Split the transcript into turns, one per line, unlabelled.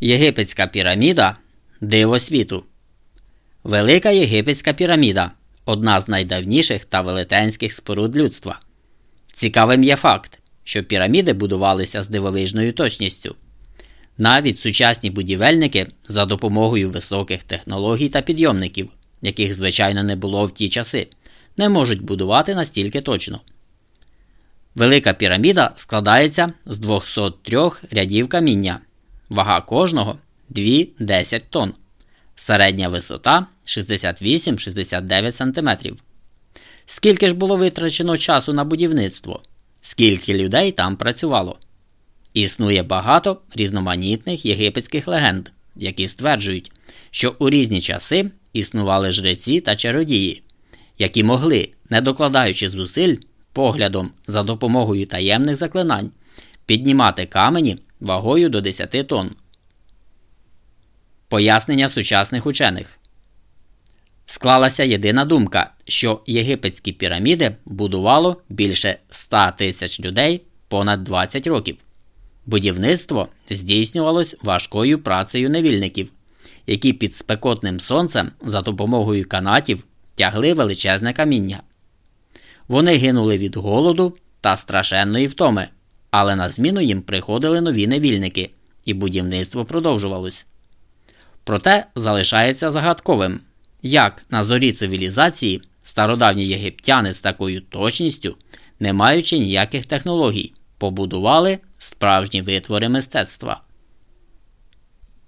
Єгипетська піраміда диво світу. Велика Єгипетська піраміда одна з найдавніших та велетенських споруд людства. Цікавим є факт, що піраміди будувалися з дивовижною точністю. Навіть сучасні будівельники за допомогою високих технологій та підйомників, яких звичайно не було в ті часи, не можуть будувати настільки точно. Велика піраміда складається з 203 рядів каміння. Вага кожного 2-10 тонн. Середня висота 68-69 см. Скільки ж було витрачено часу на будівництво? Скільки людей там працювало? Існує багато різноманітних єгипетських легенд, які стверджують, що у різні часи існували жреці та чародії, які могли, не докладаючи зусиль, поглядом за допомогою таємних заклинань, піднімати камені вагою до 10 тонн. Пояснення сучасних учених склалася єдина думка, що єгипетські піраміди будувало більше 100 тисяч людей понад 20 років. Будівництво здійснювалось важкою працею невільників, які під спекотним сонцем за допомогою канатів тягли величезне каміння. Вони гинули від голоду та страшенної втоми, але на зміну їм приходили нові невільники, і будівництво продовжувалось. Проте залишається загадковим, як на зорі цивілізації стародавні єгиптяни з такою точністю, не маючи ніяких технологій, побудували справжні витвори мистецтва.